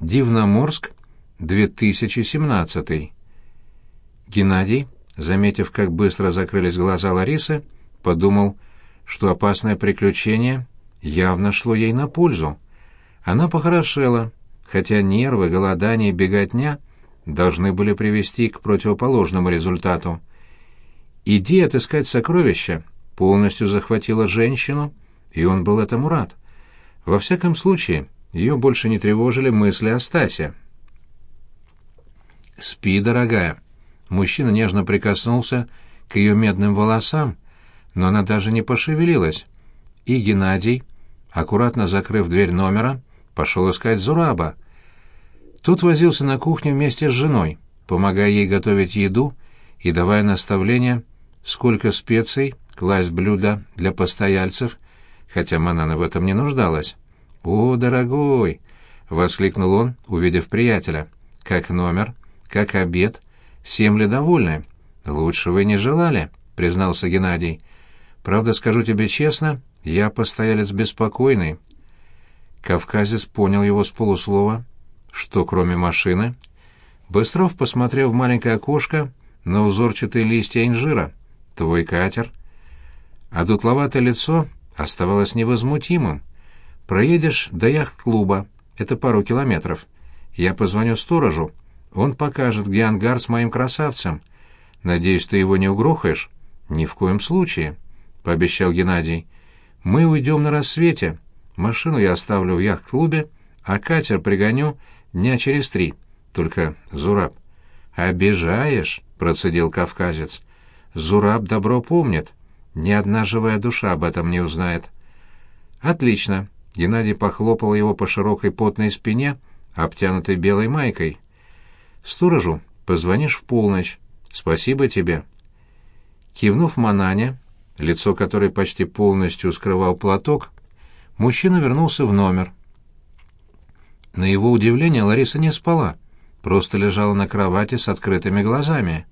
Дивноморск, 2017. Геннадий, заметив, как быстро закрылись глаза Ларисы, подумал, что опасное приключение явно шло ей на пользу. Она похорошела, хотя нервы, голодание и беготня должны были привести к противоположному результату. Идея отыскать сокровища полностью захватила женщину, и он был этому рад. Во всяком случае, ее больше не тревожили мысли о Стасе. «Спи, дорогая». Мужчина нежно прикоснулся к ее медным волосам, но она даже не пошевелилась. И Геннадий, аккуратно закрыв дверь номера, пошел искать Зураба. Тут возился на кухне вместе с женой, помогая ей готовить еду и давая наставления, сколько специй класть блюда для постояльцев, хотя Манана в этом не нуждалась. «О, дорогой!» — воскликнул он, увидев приятеля. «Как номер? Как обед? Всем ли довольны?» «Лучше вы не желали», — признался Геннадий. «Правда, скажу тебе честно, я постоялец беспокойный». Кавказец понял его с полуслова, что кроме машины. Быстров посмотрел в маленькое окошко на узорчатые листья инжира. «Твой катер». А дутловатое лицо оставалось невозмутимым. Проедешь до яхт-клуба, это пару километров. Я позвоню сторожу, он покажет, где ангар с моим красавцем. Надеюсь, ты его не угрохаешь? Ни в коем случае, — пообещал Геннадий. Мы уйдем на рассвете. Машину я оставлю в яхт-клубе, а катер пригоню дня через три. Только, Зураб... «Обижаешь», — процедил кавказец. «Зураб добро помнит. Ни одна живая душа об этом не узнает». «Отлично. Геннадий похлопал его по широкой потной спине, обтянутой белой майкой. «Сторожу позвонишь в полночь. Спасибо тебе». Кивнув Манане, лицо которой почти полностью скрывал платок, мужчина вернулся в номер. На его удивление Лариса не спала, просто лежала на кровати с открытыми глазами.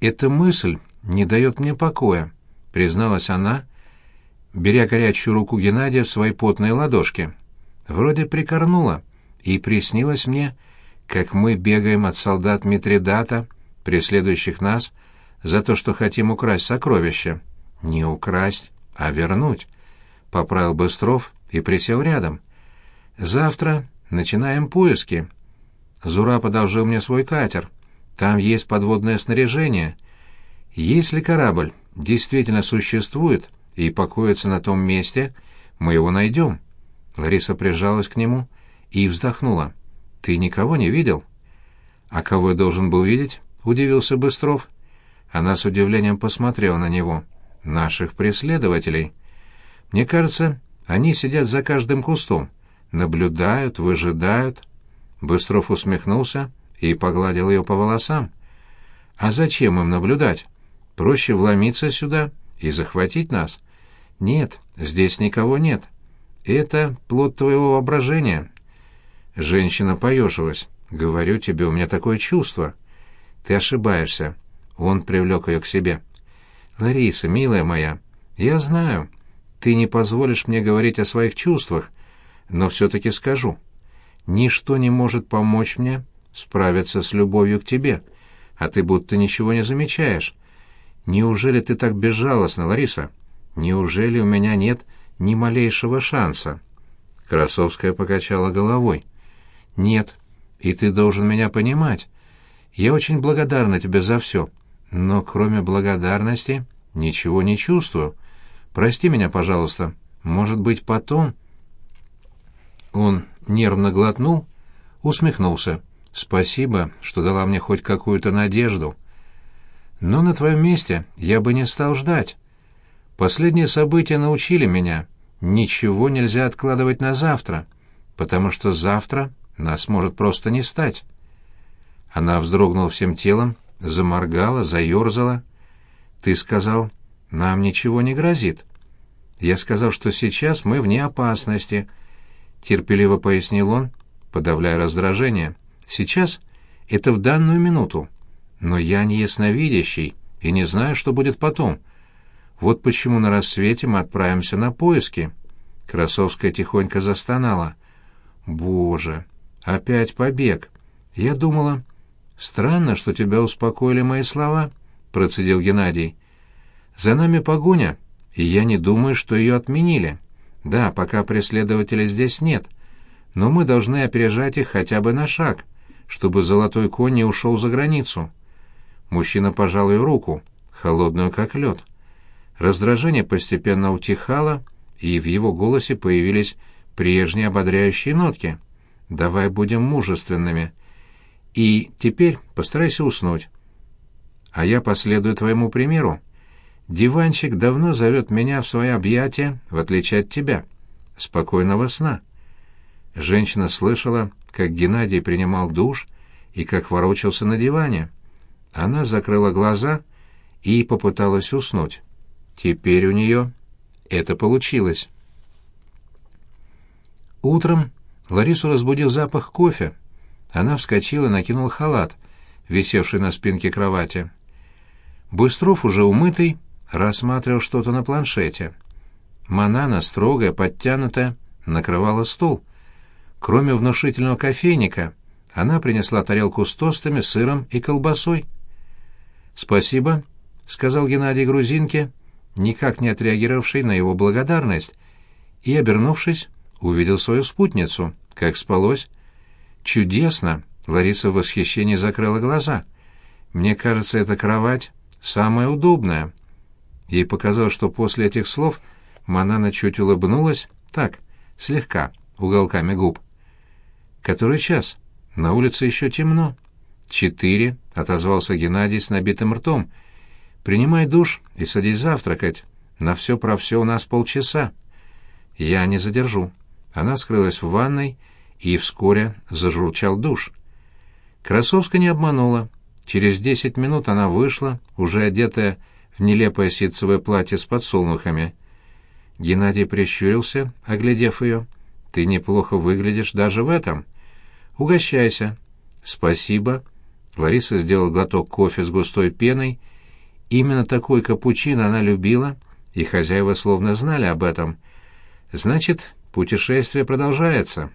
«Эта мысль не дает мне покоя», — призналась она, беря горячую руку Геннадия в свои потные ладошки. Вроде прикорнула, и приснилось мне, как мы бегаем от солдат Митридата, преследующих нас, за то, что хотим украсть сокровища. Не украсть, а вернуть, — поправил Быстров и присел рядом. Завтра начинаем поиски. Зура подолжил мне свой катер. Там есть подводное снаряжение. Если корабль действительно существует, — и покоится на том месте, мы его найдем». Лариса прижалась к нему и вздохнула. «Ты никого не видел?» «А кого я должен был видеть?» — удивился Быстров. Она с удивлением посмотрела на него. «Наших преследователей. Мне кажется, они сидят за каждым кустом, наблюдают, выжидают». Быстров усмехнулся и погладил ее по волосам. «А зачем им наблюдать? Проще вломиться сюда и захватить нас. Нет, здесь никого нет. Это плод твоего воображения. Женщина поежилась. Говорю тебе, у меня такое чувство. Ты ошибаешься. Он привлек ее к себе. Лариса, милая моя, я знаю, ты не позволишь мне говорить о своих чувствах, но все-таки скажу. Ничто не может помочь мне справиться с любовью к тебе, а ты будто ничего не замечаешь. Неужели ты так безжалостна, Лариса? Неужели у меня нет ни малейшего шанса? Красовская покачала головой. Нет, и ты должен меня понимать. Я очень благодарна тебе за все, но кроме благодарности ничего не чувствую. Прости меня, пожалуйста. Может быть, потом... Он нервно глотнул, усмехнулся. «Спасибо, что дала мне хоть какую-то надежду». Но на твоем месте я бы не стал ждать. Последние события научили меня, ничего нельзя откладывать на завтра, потому что завтра нас может просто не стать. Она вздрогнула всем телом, заморгала, заерзала. Ты сказал, нам ничего не грозит. Я сказал, что сейчас мы вне опасности, терпеливо пояснил он, подавляя раздражение. Сейчас это в данную минуту. Но я не ясновидящий и не знаю, что будет потом. Вот почему на рассвете мы отправимся на поиски. Красовская тихонько застонала. Боже, Опять побег. Я думала... Странно, что тебя успокоили мои слова, процедил Геннадий. За нами погоня, и я не думаю, что ее отменили. Да, пока преследователей здесь нет, но мы должны опережать их хотя бы на шаг, чтобы золотой конь не ушел за границу. Мужчина пожал ее руку, холодную как лед. Раздражение постепенно утихало, и в его голосе появились прежние ободряющие нотки. «Давай будем мужественными. И теперь постарайся уснуть. А я последую твоему примеру. Диванчик давно зовет меня в свои объятия, в отличие от тебя. Спокойного сна». Женщина слышала, как Геннадий принимал душ и как ворочался на диване. Она закрыла глаза и попыталась уснуть. Теперь у нее это получилось. Утром Ларису разбудил запах кофе. Она вскочила и накинула халат, висевший на спинке кровати. Быстров, уже умытый, рассматривал что-то на планшете. Манана, строгая, подтянутая, накрывала стол. Кроме внушительного кофейника, она принесла тарелку с тостами, сыром и колбасой. «Спасибо», — сказал Геннадий грузинке, никак не отреагировавший на его благодарность, и, обернувшись, увидел свою спутницу. Как спалось? «Чудесно!» — Лариса в восхищении закрыла глаза. «Мне кажется, эта кровать самая удобная». Ей показалось, что после этих слов Манана чуть улыбнулась, так, слегка, уголками губ. «Который час? На улице еще темно». «Четыре», — отозвался Геннадий с набитым ртом. «Принимай душ и садись завтракать. На все про все у нас полчаса». «Я не задержу». Она скрылась в ванной, и вскоре зажурчал душ. Красовская не обманула. Через десять минут она вышла, уже одетая в нелепое ситцевое платье с подсолнухами. Геннадий прищурился, оглядев ее. «Ты неплохо выглядишь даже в этом. Угощайся». «Спасибо», Лариса сделала глоток кофе с густой пеной. Именно такой капучино она любила, и хозяева словно знали об этом. Значит, путешествие продолжается.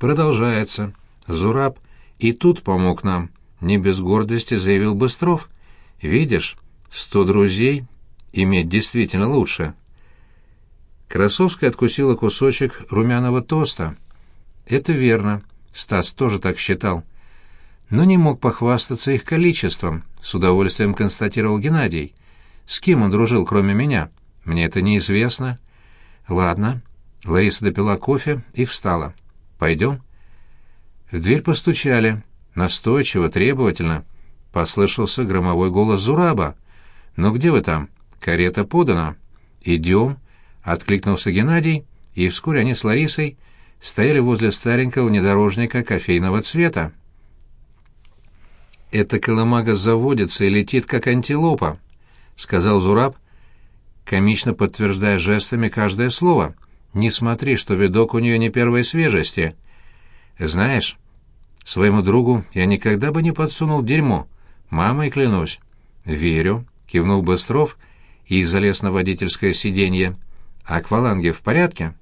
Продолжается. Зураб и тут помог нам. Не без гордости заявил Быстров. Видишь, сто друзей иметь действительно лучше. Красовская откусила кусочек румяного тоста. Это верно. Стас тоже так считал но не мог похвастаться их количеством, с удовольствием констатировал Геннадий. С кем он дружил, кроме меня? Мне это неизвестно. Ладно. Лариса допила кофе и встала. Пойдем. В дверь постучали. Настойчиво, требовательно. Послышался громовой голос Зураба. «Ну где вы там? Карета подана». «Идем», — откликнулся Геннадий, и вскоре они с Ларисой стояли возле старенького внедорожника кофейного цвета. «Эта колымага заводится и летит, как антилопа», — сказал Зураб, комично подтверждая жестами каждое слово. «Не смотри, что видок у нее не первой свежести. Знаешь, своему другу я никогда бы не подсунул дерьмо, мамой клянусь». «Верю», — кивнул Быстров и залез на водительское сиденье. «Акваланги в порядке?»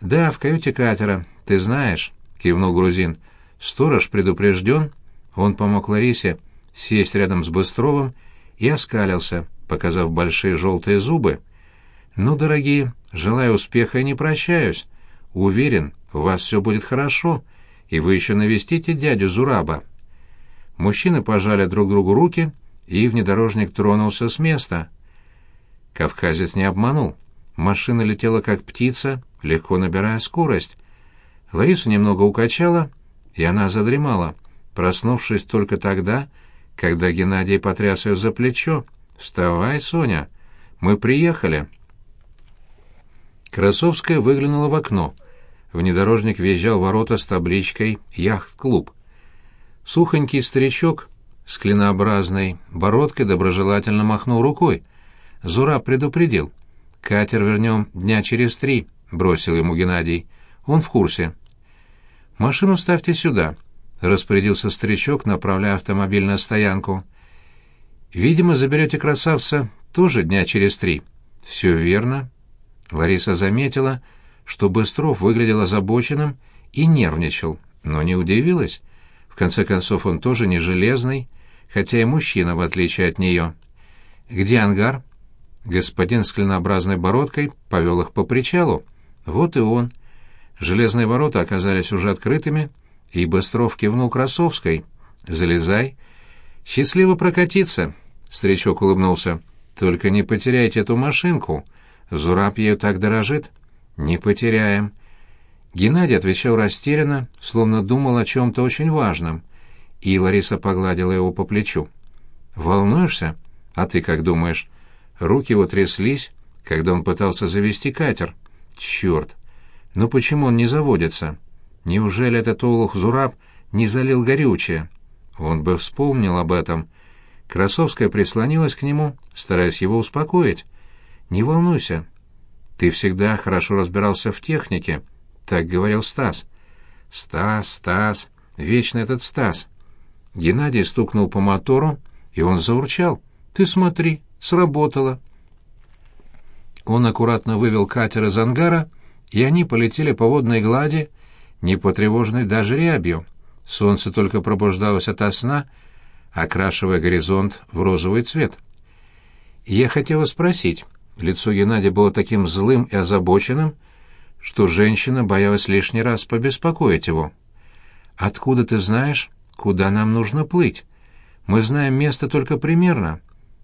«Да, в каюте катера, ты знаешь», — кивнул грузин. «Сторож предупрежден, он помог Ларисе сесть рядом с Быстровым и оскалился, показав большие желтые зубы. «Ну, дорогие, желаю успеха и не прощаюсь. Уверен, у вас все будет хорошо, и вы еще навестите дядю Зураба». Мужчины пожали друг другу руки, и внедорожник тронулся с места. Кавказец не обманул. Машина летела как птица, легко набирая скорость. Ларису немного укачала, и она задремала проснувшись только тогда, когда Геннадий потряс ее за плечо. «Вставай, Соня! Мы приехали!» Красовская выглянула в окно. Внедорожник въезжал в ворота с табличкой «Яхт-клуб». Сухонький старичок с клинообразной бородкой доброжелательно махнул рукой. Зура предупредил. «Катер вернем дня через три», — бросил ему Геннадий. «Он в курсе». «Машину ставьте сюда», распорядился старичок, направляя автомобиль на стоянку. «Видимо, заберете красавца тоже дня через три». «Все верно». Лариса заметила, что Быстров выглядел озабоченным и нервничал, но не удивилась. В конце концов, он тоже не железный, хотя и мужчина, в отличие от нее. «Где ангар?» Господин с клинообразной бородкой повел их по причалу. Вот и он. Железные ворота оказались уже открытыми, и Быстров кивнул Красовской. «Залезай». «Счастливо прокатиться», — старичок улыбнулся. «Только не потеряйте эту машинку. Зураб ею так дорожит». «Не потеряем». Геннадий отвечал растерянно, словно думал о чем-то очень важном, и Лариса погладила его по плечу. «Волнуешься? А ты как думаешь?» Руки его тряслись, когда он пытался завести катер. Черт! Ну почему он не заводится? Неужели этот олух Зураб не залил горючее? Он бы вспомнил об этом. Красовская прислонилась к нему, стараясь его успокоить. «Не волнуйся. Ты всегда хорошо разбирался в технике», — так говорил Стас. «Стас, Стас, вечно этот Стас». Геннадий стукнул по мотору, и он заурчал. «Ты смотри, Сработало. Он аккуратно вывел катер из ангара, и они полетели по водной глади, не потревоженной даже рябью. Солнце только пробуждалось ото сна, окрашивая горизонт в розовый цвет. Я хотела спросить, лицо Геннадия было таким злым и озабоченным, что женщина боялась лишний раз побеспокоить его. «Откуда ты знаешь, куда нам нужно плыть? Мы знаем место только примерно».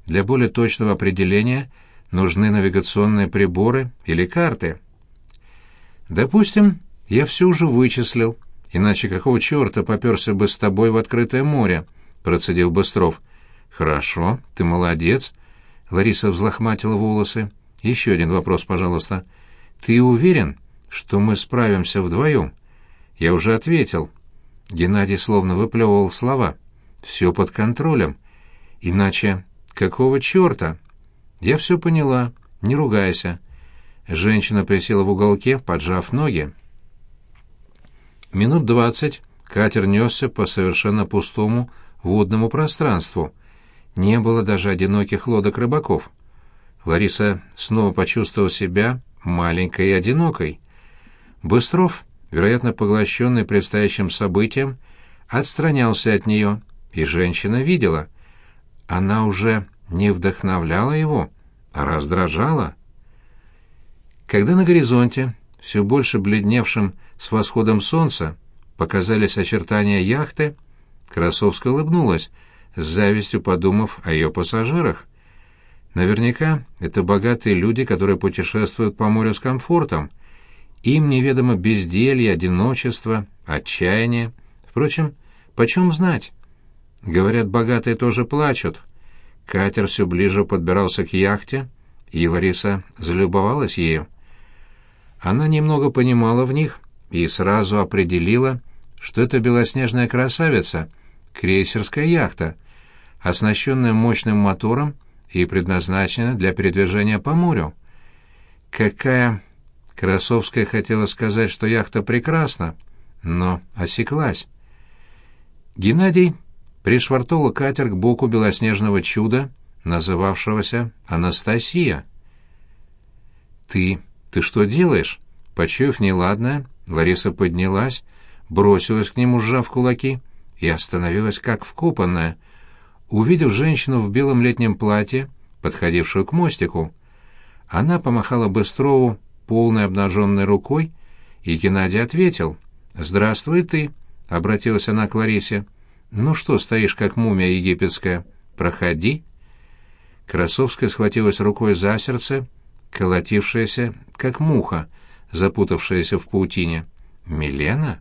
Для более точного определения нужны навигационные приборы или карты. Допустим, я все уже вычислил, иначе какого черта поперся бы с тобой в открытое море, процедил Быстров. Хорошо, ты молодец. Лариса взлохматила волосы. Еще один вопрос, пожалуйста. Ты уверен, что мы справимся вдвоем? Я уже ответил. Геннадий словно выплевывал слова. Все под контролем. Иначе «Какого черта?» «Я все поняла. Не ругайся». Женщина присела в уголке, поджав ноги. Минут двадцать катер несся по совершенно пустому водному пространству. Не было даже одиноких лодок рыбаков. Лариса снова почувствовала себя маленькой и одинокой. Быстров, вероятно, поглощенный предстоящим событием, отстранялся от нее, и женщина видела — она уже не вдохновляла его, а раздражала. Когда на горизонте, все больше бледневшим с восходом солнца, показались очертания яхты, Красовская улыбнулась, с завистью подумав о ее пассажирах. Наверняка это богатые люди, которые путешествуют по морю с комфортом. Им неведомо безделье, одиночество, отчаяние. Впрочем, почем знать? Говорят, богатые тоже плачут. Катер все ближе подбирался к яхте, и Лариса залюбовалась ею. Она немного понимала в них и сразу определила, что это белоснежная красавица, крейсерская яхта, оснащенная мощным мотором и предназначена для передвижения по морю. Какая... Красовская хотела сказать, что яхта прекрасна, но осеклась. Геннадий пришвартовал катер к боку белоснежного чуда, называвшегося Анастасия. «Ты... ты что делаешь?» Почуяв неладное, Лариса поднялась, бросилась к нему, сжав кулаки, и остановилась как вкопанная, увидев женщину в белом летнем платье, подходившую к мостику. Она помахала Быстрову полной обнаженной рукой, и Геннадий ответил. «Здравствуй ты», — обратилась она к Ларисе. «Ну что стоишь, как мумия египетская? Проходи». Красовская схватилась рукой за сердце, колотившаяся, как муха, запутавшаяся в паутине. «Милена?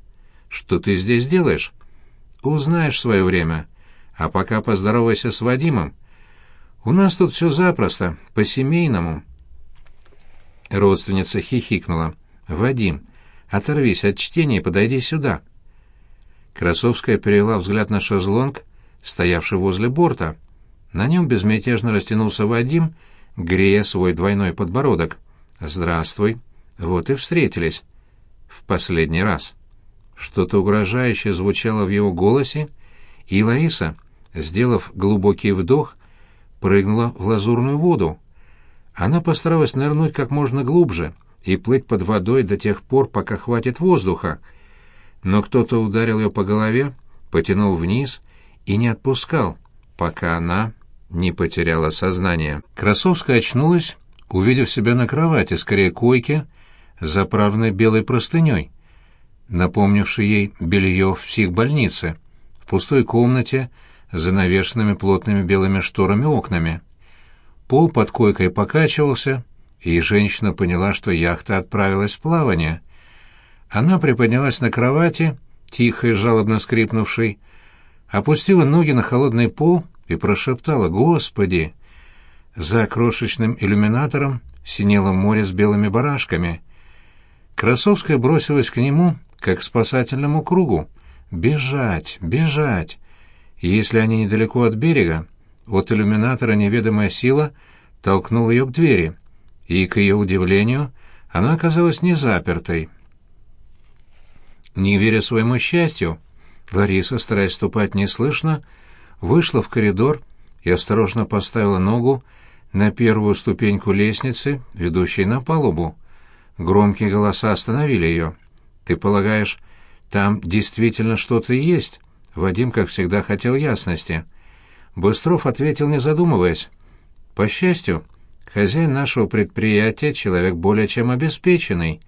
Что ты здесь делаешь?» «Узнаешь свое время. А пока поздоровайся с Вадимом. У нас тут все запросто, по-семейному». Родственница хихикнула. «Вадим, оторвись от чтения и подойди сюда». Красовская перевела взгляд на шезлонг, стоявший возле борта. На нем безмятежно растянулся Вадим, грея свой двойной подбородок. «Здравствуй. Вот и встретились. В последний раз». Что-то угрожающее звучало в его голосе, и Лариса, сделав глубокий вдох, прыгнула в лазурную воду. Она постаралась нырнуть как можно глубже и плыть под водой до тех пор, пока хватит воздуха, но кто-то ударил ее по голове, потянул вниз и не отпускал, пока она не потеряла сознание. Красовская очнулась, увидев себя на кровати, скорее койке, заправленной белой простыней, напомнившей ей белье в психбольнице, в пустой комнате, с занавешенными плотными белыми шторами окнами. Пол под койкой покачивался, и женщина поняла, что яхта отправилась в плавание. Она приподнялась на кровати, тихо и жалобно скрипнувшей, опустила ноги на холодный пол и прошептала «Господи!». За крошечным иллюминатором синело море с белыми барашками. Красовская бросилась к нему, как к спасательному кругу. «Бежать! Бежать!» И если они недалеко от берега, от иллюминатора неведомая сила толкнула ее к двери, и, к ее удивлению, она оказалась не запертой. Не веря своему счастью, Лариса, стараясь ступать неслышно, вышла в коридор и осторожно поставила ногу на первую ступеньку лестницы, ведущей на палубу. Громкие голоса остановили ее. «Ты полагаешь, там действительно что-то есть?» Вадим, как всегда, хотел ясности. Быстров ответил, не задумываясь. «По счастью, хозяин нашего предприятия — человек более чем обеспеченный.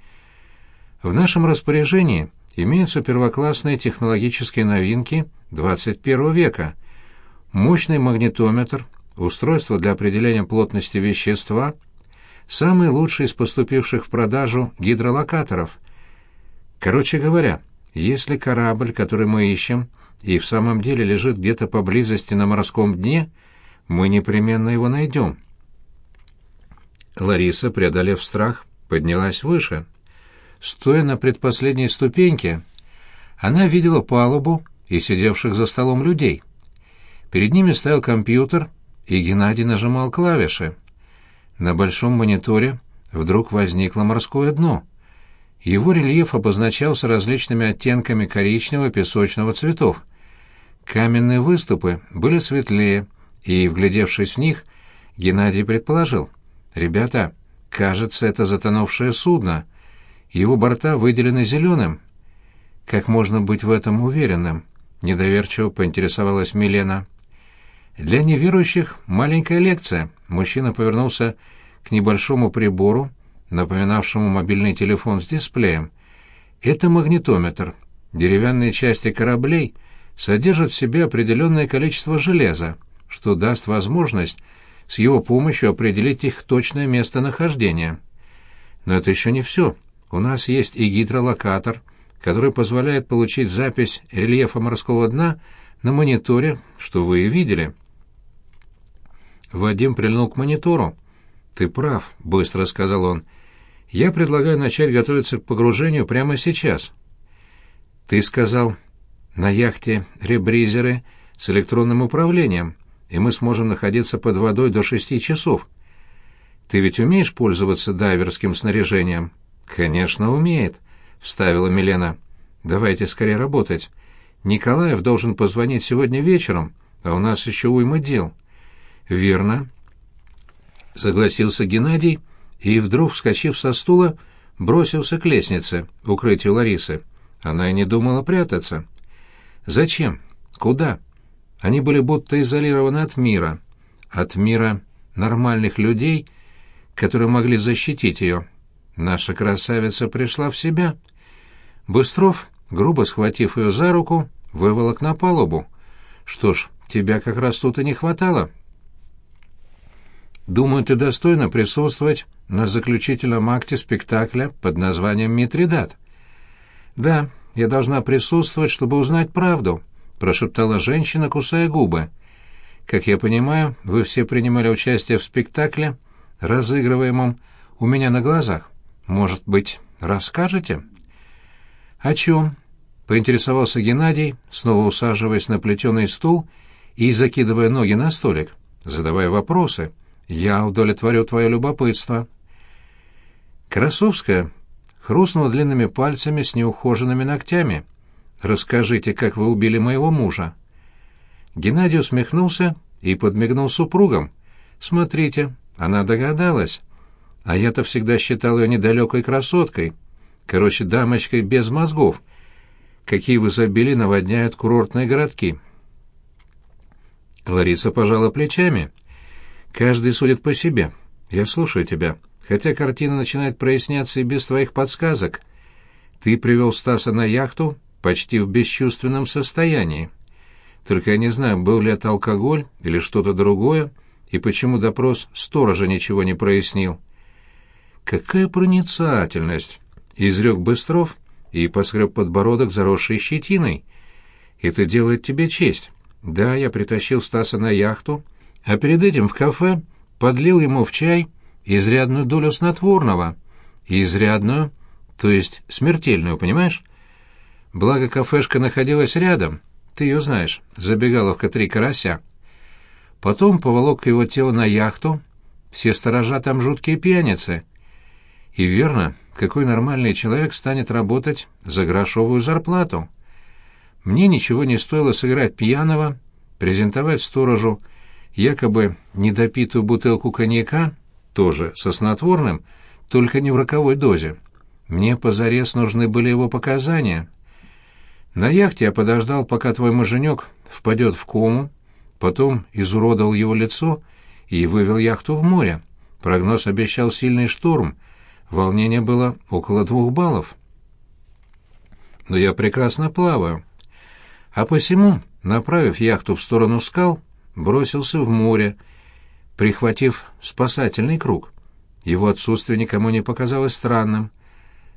В нашем распоряжении имеются первоклассные технологические новинки 21 века. Мощный магнитометр, устройство для определения плотности вещества, самый лучший из поступивших в продажу гидролокаторов. Короче говоря, если корабль, который мы ищем, и в самом деле лежит где-то поблизости на морском дне, мы непременно его найдем. Лариса, преодолев страх, поднялась выше — Стоя на предпоследней ступеньке, она видела палубу и сидевших за столом людей. Перед ними стоял компьютер, и Геннадий нажимал клавиши. На большом мониторе вдруг возникло морское дно. Его рельеф обозначался различными оттенками коричневого песочного цветов. Каменные выступы были светлее, и, вглядевшись в них, Геннадий предположил. «Ребята, кажется, это затонувшее судно. Его борта выделены зеленым. Как можно быть в этом уверенным? Недоверчиво поинтересовалась Милена. Для неверующих маленькая лекция. Мужчина повернулся к небольшому прибору, напоминавшему мобильный телефон с дисплеем. Это магнитометр. Деревянные части кораблей содержат в себе определенное количество железа, что даст возможность с его помощью определить их точное местонахождение. Но это еще не все. У нас есть и гидролокатор, который позволяет получить запись рельефа морского дна на мониторе, что вы и видели. Вадим прильнул к монитору. «Ты прав», — быстро сказал он. «Я предлагаю начать готовиться к погружению прямо сейчас». «Ты сказал, на яхте ребризеры с электронным управлением, и мы сможем находиться под водой до шести часов. Ты ведь умеешь пользоваться дайверским снаряжением?» «Конечно, умеет», — вставила Милена. «Давайте скорее работать. Николаев должен позвонить сегодня вечером, а у нас еще уйма дел». «Верно», — согласился Геннадий и, вдруг вскочив со стула, бросился к лестнице, в укрытию Ларисы. Она и не думала прятаться. «Зачем? Куда?» Они были будто изолированы от мира, от мира нормальных людей, которые могли защитить ее. Наша красавица пришла в себя. Быстров, грубо схватив ее за руку, выволок на палубу. Что ж, тебя как раз тут и не хватало. Думаю, ты достойна присутствовать на заключительном акте спектакля под названием «Митридат». Да, я должна присутствовать, чтобы узнать правду, прошептала женщина, кусая губы. Как я понимаю, вы все принимали участие в спектакле, разыгрываемом у меня на глазах. Может быть, расскажете? О чем? Поинтересовался Геннадий, снова усаживаясь на плетеный стул и закидывая ноги на столик, задавая вопросы. Я удовлетворю твое любопытство. Красовская хрустнула длинными пальцами с неухоженными ногтями. «Расскажите, как вы убили моего мужа». Геннадий усмехнулся и подмигнул супругам. «Смотрите, она догадалась». А я-то всегда считал ее недалекой красоткой. Короче, дамочкой без мозгов, какие в изобилии наводняют курортные городки. Лариса пожала плечами. «Каждый судит по себе. Я слушаю тебя, хотя картина начинает проясняться и без твоих подсказок. Ты привел Стаса на яхту почти в бесчувственном состоянии. Только я не знаю, был ли это алкоголь или что-то другое, и почему допрос сторожа ничего не прояснил». «Какая проницательность!» — изрек Быстров и поскреб подбородок, заросший щетиной. «Это делает тебе честь. Да, я притащил Стаса на яхту, а перед этим в кафе подлил ему в чай изрядную долю снотворного. Изрядную, то есть смертельную, понимаешь? Благо кафешка находилась рядом, ты ее знаешь, забегаловка «Три карася». Потом поволок его тело на яхту, все сторожа там жуткие пьяницы. И верно, какой нормальный человек станет работать за грошовую зарплату? Мне ничего не стоило сыграть пьяного, презентовать сторожу якобы недопитую бутылку коньяка, тоже со снотворным, только не в роковой дозе. Мне позарез нужны были его показания. На яхте я подождал, пока твой муженек впадет в кому, потом изуродовал его лицо и вывел яхту в море. Прогноз обещал сильный шторм, волнение было около двух баллов. Но я прекрасно плаваю а посему, направив яхту в сторону скал, бросился в море, прихватив спасательный круг. Его отсутствие никому не показалось странным.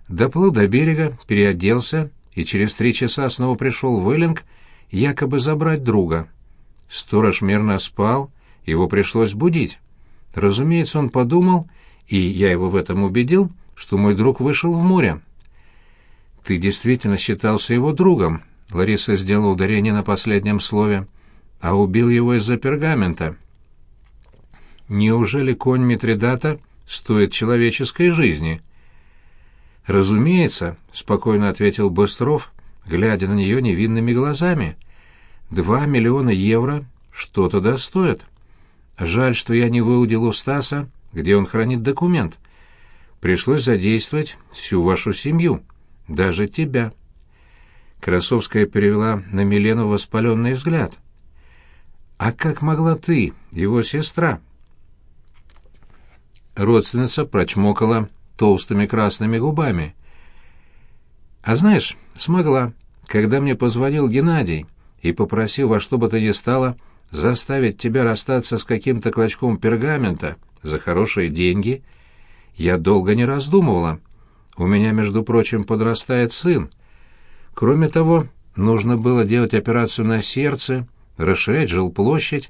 Доплыл до берега, переоделся и через три часа снова пришел в Эллинг якобы забрать друга. Сторож мирно спал, его пришлось будить. Разумеется, он подумал, и я его в этом убедил, что мой друг вышел в море. «Ты действительно считался его другом», Лариса сделала ударение на последнем слове. А убил его из-за пергамента. Неужели конь Митридата стоит человеческой жизни? Разумеется, спокойно ответил Быстров, глядя на нее невинными глазами. Два миллиона евро что-то достоит. Жаль, что я не выудил у Стаса, где он хранит документ. Пришлось задействовать всю вашу семью, даже тебя. Красовская перевела на Милену воспаленный взгляд. «А как могла ты, его сестра?» Родственница прочмокала толстыми красными губами. «А знаешь, смогла, когда мне позвонил Геннадий и попросил во что бы то ни стало заставить тебя расстаться с каким-то клочком пергамента за хорошие деньги, я долго не раздумывала. У меня, между прочим, подрастает сын, Кроме того, нужно было делать операцию на сердце, расширять жилплощадь.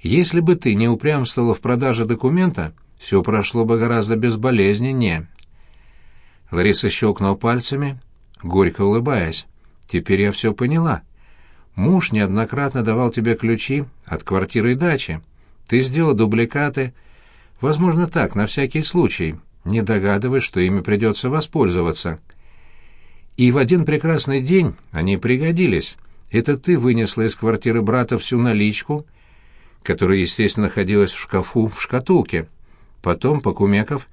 Если бы ты не упрямствовала в продаже документа, все прошло бы гораздо безболезненнее. Лариса щелкнула пальцами, горько улыбаясь. «Теперь я все поняла. Муж неоднократно давал тебе ключи от квартиры и дачи. Ты сделал дубликаты. Возможно, так, на всякий случай, не догадываясь, что ими придется воспользоваться». И в один прекрасный день они пригодились. Это ты вынесла из квартиры брата всю наличку, которая, естественно, находилась в шкафу в шкатулке. Потом, Покумеков,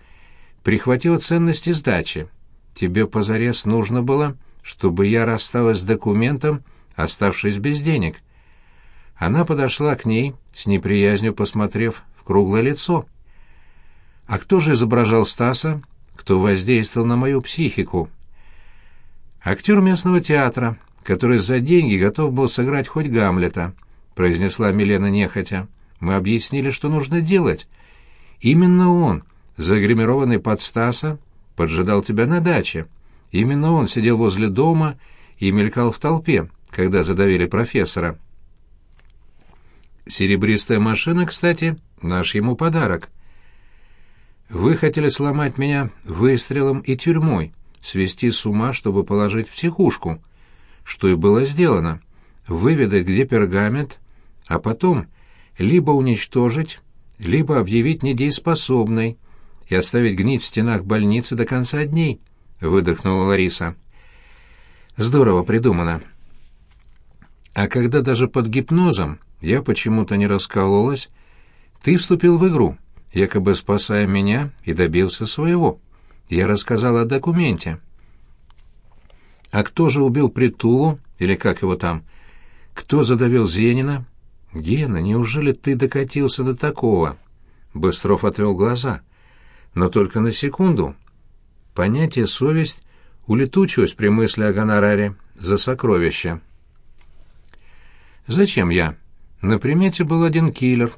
прихватил ценности сдачи. Тебе позарез нужно было, чтобы я рассталась с документом, оставшись без денег. Она подошла к ней, с неприязнью посмотрев в круглое лицо. А кто же изображал Стаса? Кто воздействовал на мою психику? актер местного театра, который за деньги готов был сыграть хоть Гамлета», — произнесла Милена нехотя. «Мы объяснили, что нужно делать. Именно он, загримированный под Стаса, поджидал тебя на даче. Именно он сидел возле дома и мелькал в толпе, когда задавили профессора». Серебристая машина, кстати, наш ему подарок. Вы хотели сломать меня выстрелом и тюрьмой, свести с ума, чтобы положить в психушку, что и было сделано, выведать, где пергамент, а потом либо уничтожить, либо объявить недееспособной и оставить гнить в стенах больницы до конца дней, выдохнула Лариса. Здорово придумано. А когда даже под гипнозом я почему-то не раскололась, ты вступил в игру, якобы спасая меня и добился своего. Я рассказал о документе. А кто же убил Притулу, или как его там? Кто задавил Зенина? Гена, неужели ты докатился до такого? Быстров отвел глаза. Но только на секунду. Понятие «совесть» улетучилось при мысли о гонораре за сокровища. «Зачем я? На примете был один киллер».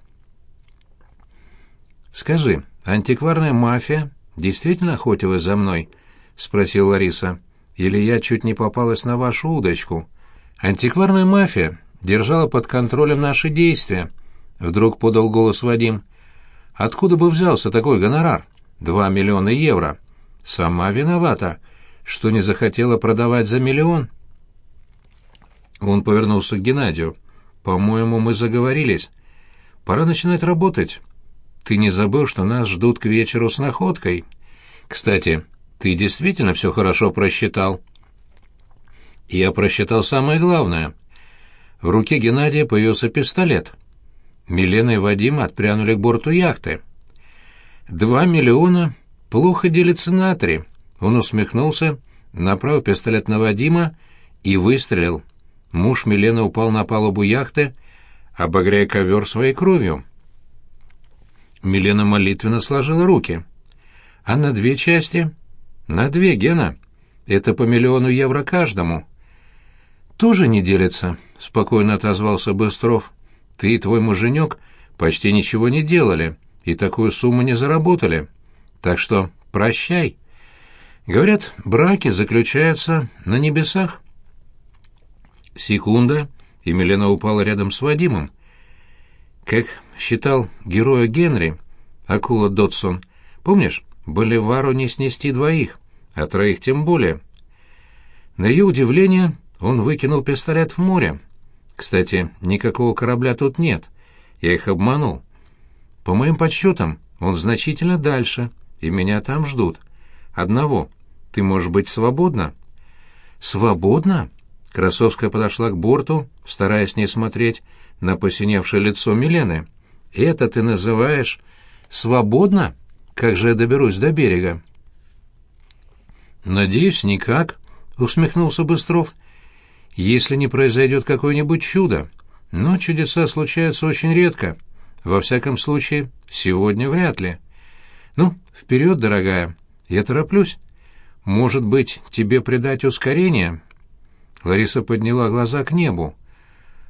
«Скажи, антикварная мафия действительно охотилась за мной?» — спросила Лариса. «Или я чуть не попалась на вашу удочку?» «Антикварная мафия держала под контролем наши действия», — вдруг подал голос Вадим. «Откуда бы взялся такой гонорар? Два миллиона евро. Сама виновата, что не захотела продавать за миллион». Он повернулся к Геннадию. «По-моему, мы заговорились. Пора начинать работать. Ты не забыл, что нас ждут к вечеру с находкой? Кстати, ты действительно все хорошо просчитал?» Я просчитал самое главное. В руке Геннадия появился пистолет. Милена и Вадим отпрянули к борту яхты. «Два миллиона плохо делится на три». Он усмехнулся, направил пистолет на Вадима и выстрелил. Муж Милены упал на палубу яхты, обогряя ковер своей кровью. Милена молитвенно сложила руки. «А на две части?» «На две, Гена. Это по миллиону евро каждому». «Тоже не делится», — спокойно отозвался Быстров. «Ты и твой муженек почти ничего не делали и такую сумму не заработали. Так что прощай». Говорят, браки заключаются на небесах. Секунда, и Милена упала рядом с Вадимом. Как считал героя Генри, акула Дотсон, помнишь, Боливару не снести двоих, а троих тем более. На ее удивление он выкинул пистолет в море. Кстати, никакого корабля тут нет. Я их обманул. По моим подсчетам, он значительно дальше, и меня там ждут. Одного. Ты можешь быть свободна. Свободна? Красовская подошла к борту, стараясь не смотреть на посиневшее лицо Милены. «Это ты называешь свободно? Как же я доберусь до берега?» «Надеюсь, никак», — усмехнулся Быстров. «Если не произойдет какое-нибудь чудо. Но чудеса случаются очень редко. Во всяком случае, сегодня вряд ли. Ну, вперед, дорогая. Я тороплюсь. Может быть, тебе придать ускорение?» Лариса подняла глаза к небу.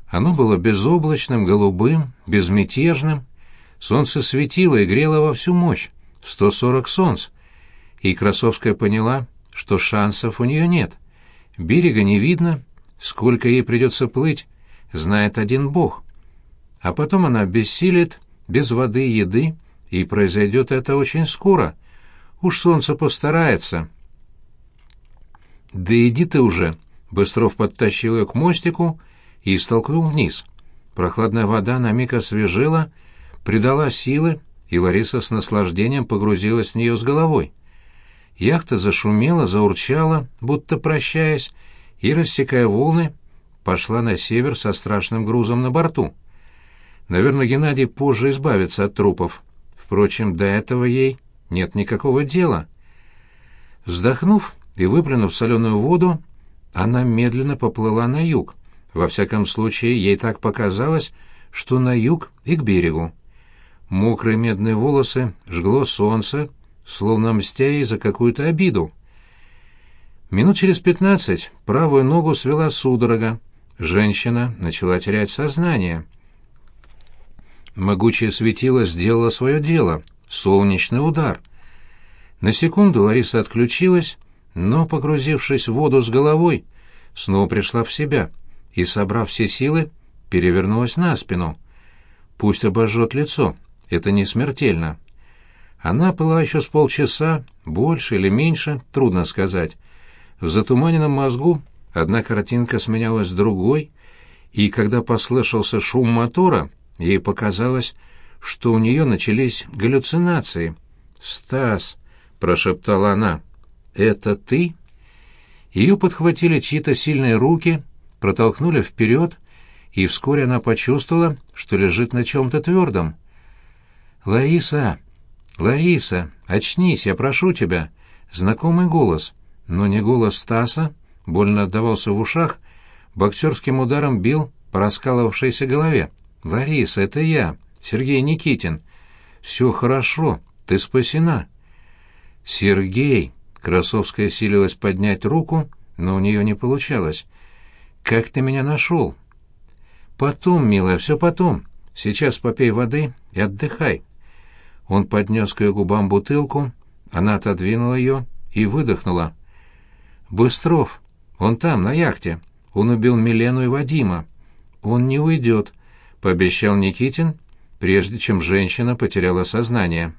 Оно было безоблачным, голубым, безмятежным. Солнце светило и грело во всю мощь, 140 солнц. И Красовская поняла, что шансов у нее нет. Берега не видно, сколько ей придется плыть, знает один бог. А потом она бессилит, без воды и еды, и произойдет это очень скоро. Уж солнце постарается. «Да иди ты уже!» Быстров подтащил ее к мостику и столкнул вниз. Прохладная вода на миг освежила, придала силы, и Лариса с наслаждением погрузилась в нее с головой. Яхта зашумела, заурчала, будто прощаясь, и, рассекая волны, пошла на север со страшным грузом на борту. Наверное, Геннадий позже избавится от трупов. Впрочем, до этого ей нет никакого дела. Вздохнув и выплюнув соленую воду, она медленно поплыла на юг. Во всяком случае, ей так показалось, что на юг и к берегу. Мокрые медные волосы жгло солнце, словно мстя ей за какую-то обиду. Минут через пятнадцать правую ногу свела судорога. Женщина начала терять сознание. Могучее светило сделало свое дело. Солнечный удар. На секунду Лариса отключилась, но, погрузившись в воду с головой, снова пришла в себя и, собрав все силы, перевернулась на спину. Пусть обожжет лицо, это не смертельно. Она была еще с полчаса, больше или меньше, трудно сказать. В затуманенном мозгу одна картинка сменялась другой, и когда послышался шум мотора, ей показалось, что у нее начались галлюцинации. «Стас!» — прошептала она. «Это ты?» Ее подхватили чьи-то сильные руки, протолкнули вперед, и вскоре она почувствовала, что лежит на чем-то твердом. «Лариса! Лариса! Очнись, я прошу тебя!» Знакомый голос, но не голос Стаса, больно отдавался в ушах, боксерским ударом бил по раскалывавшейся голове. «Лариса, это я, Сергей Никитин. Все хорошо, ты спасена». «Сергей!» — Красовская силилась поднять руку, но у нее не получалось. «Как ты меня нашел?» «Потом, милая, все потом. Сейчас попей воды и отдыхай». Он поднес к ее губам бутылку, она отодвинула ее и выдохнула. «Быстров, он там, на яхте. Он убил Милену и Вадима. Он не уйдет», — пообещал Никитин, прежде чем женщина потеряла сознание.